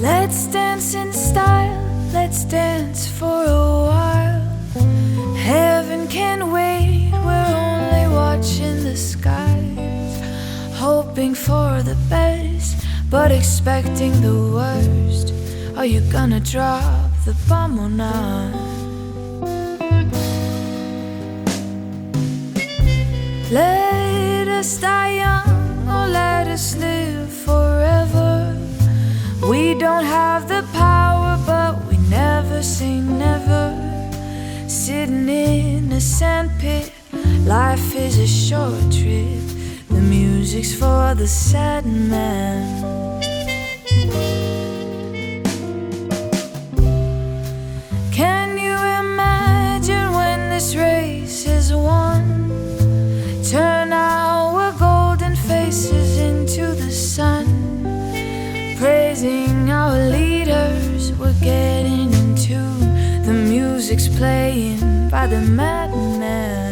Let's dance in style, let's dance for a while. Heaven can wait, we're only watching the skies. Hoping for the best, but expecting the worst. Are you gonna drop the bomb or not? Let us die young or let us live forever. We don't have the power, but we never say never. Sitting in a sandpit, life is a short trip. The music's for the sad man. Can you imagine when this race is won? Turn our golden faces music's playing by the madman.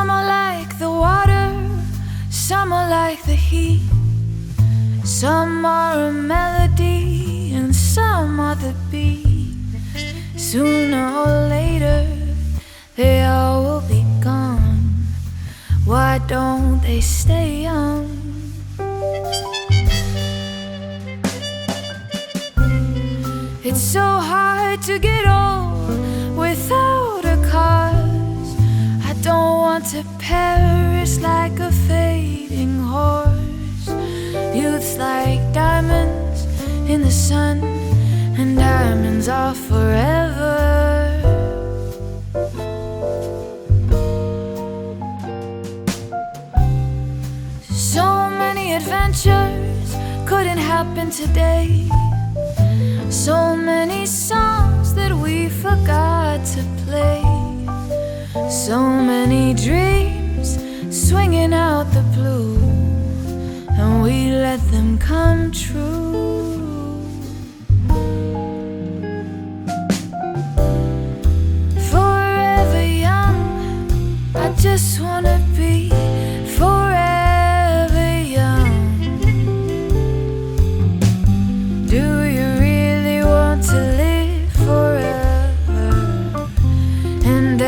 Some are like the water, some are like the heat. Some are a melody and some are the beat. Sooner or later, they all will be gone. Why don't they stay young? It's so hard to get old without to perish like a fading horse. Youth's like diamonds in the sun, and diamonds are forever. So many adventures couldn't happen today. So many songs dreams swinging out the blue, and we let them come true. Forever young, I just wanna be forever young. Do you really want to live forever? And